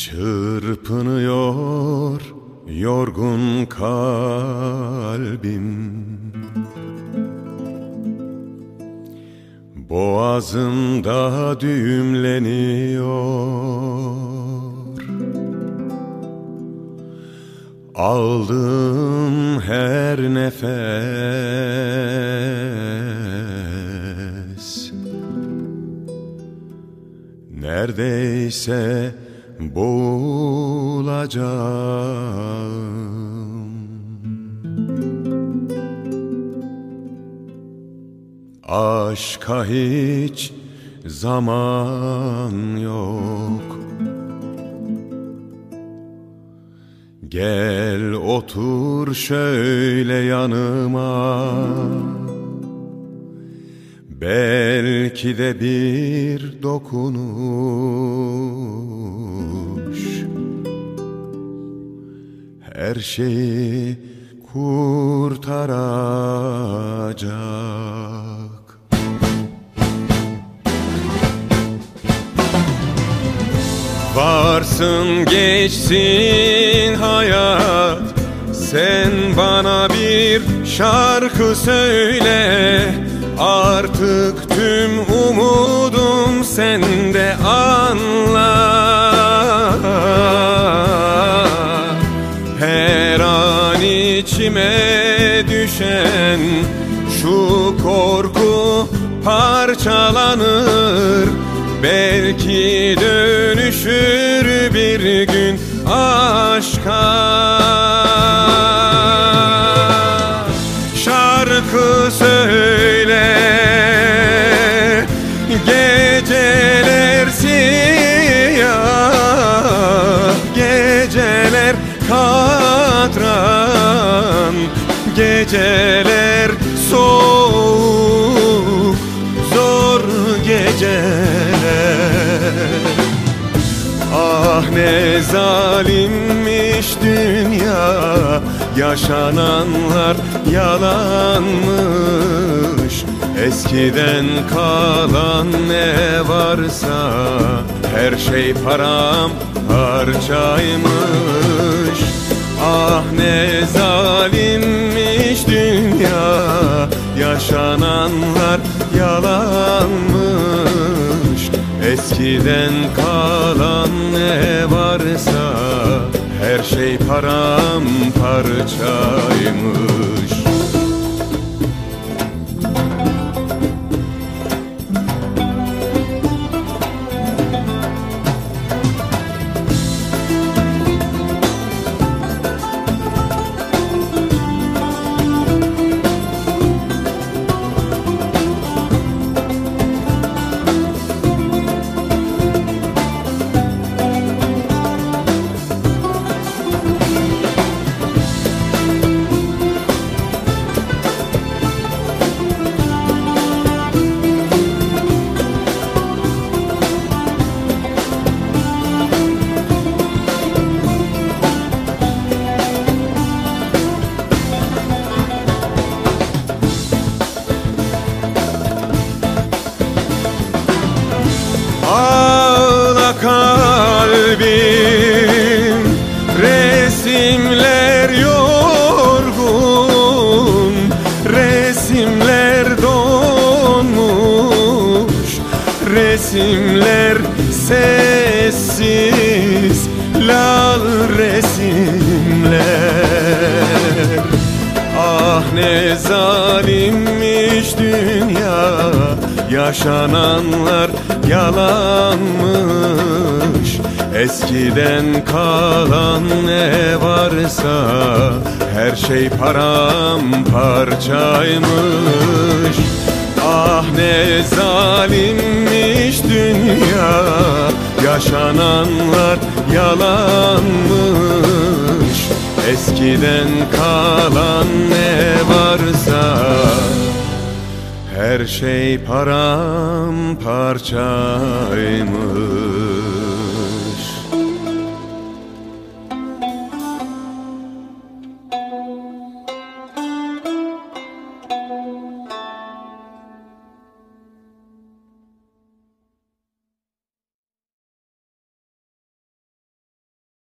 Çırpınıyor yorgun kalbim. Boğazımda düğümleniyor. Aldığım her nefes. Neredeyse boğulacağım. Aşka hiç zaman yok. Gel otur şöyle yanıma Belki de bir dokunuş. Her şeyi kurtaracak. Varsın geçsin hayat. Sen bana bir şarkı söyle Artık tüm umudum sende anla Her an içime düşen şu korku parçalanır. Belki dönüşür bir gün aşka. Şarkı söyle Katran Geceler soğuk Zor geceler. Ah ne zalimmiş dünya Yaşananlar yalanmış. Eskiden kalan ne varsa Her şey param harcaymış Ah ne zalimmiş dünya. Yaşananlar yalanmış. Eskiden kalan ne varsa Her şey param kalbim Resimler yorgun Resimler donmuş. Resimler sessiz Lal resimler. Ah ne zalimmiş dünya Yaşananlar yalanmış Eskiden kalan ne varsa Her şey param parçaymış Ah ne zalimmiş dünya Yaşananlar yalanmış. Eskiden kalan ne varsa Her şey param parçaymış